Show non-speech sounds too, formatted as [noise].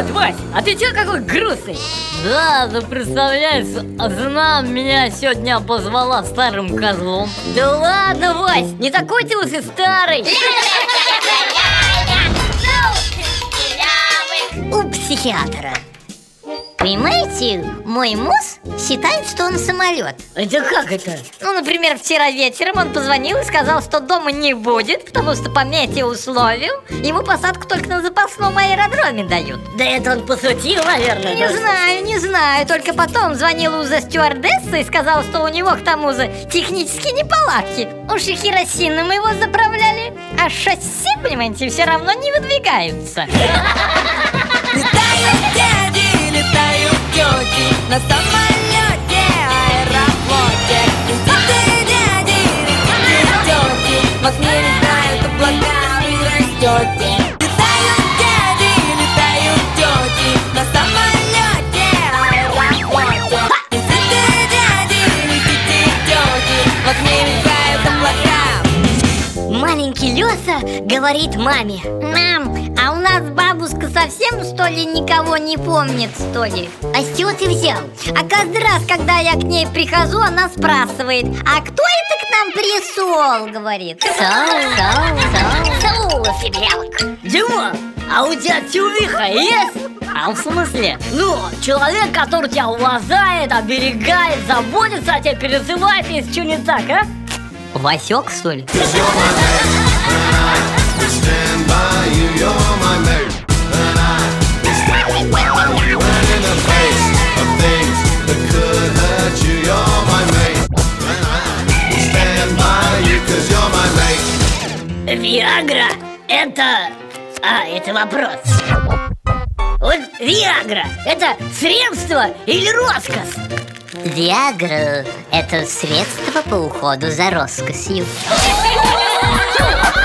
Привет, Вась! А ты чё какой грустный? Да, ты представляешь, жена меня сегодня позвала старым козлом. Да ладно, Вась, не такой ты уж и старый! [laughs] У психиатра. Понимаете, мой муж считает, что он самолет. Это как это? Ну, например, вчера вечером он позвонил и сказал, что дома не будет Потому что по метеоусловию ему посадку только на запасном аэродроме дают. Да это он пошутил, наверное Не да? знаю, не знаю. Только потом звонила уже стюардесса и сказала, что у него к тому же технические неполадки. Уж и керосином его заправляли. А шасси, понимаете, все равно не выдвигаются [laughs] your thing. Маленький Леса говорит маме Мам, а у нас бабушка совсем, что ли, никого не помнит, что ли? А с чего ты взял? А каждый раз, когда я к ней прихожу, она спрашивает А кто это к нам присол? Говорит Сол, сол, сол, Соула фиглялка Дима, а у тебя тювиха есть? А в смысле? Ну, человек, который тебя уважает, оберегает, заботится о тебе, переживает, если что не так, а? Васек, что ли? Виагра – это... А, это вопрос. Вот Виагра – это средство или роскошь? Виагра – это средство по уходу за роскошью. [laughs]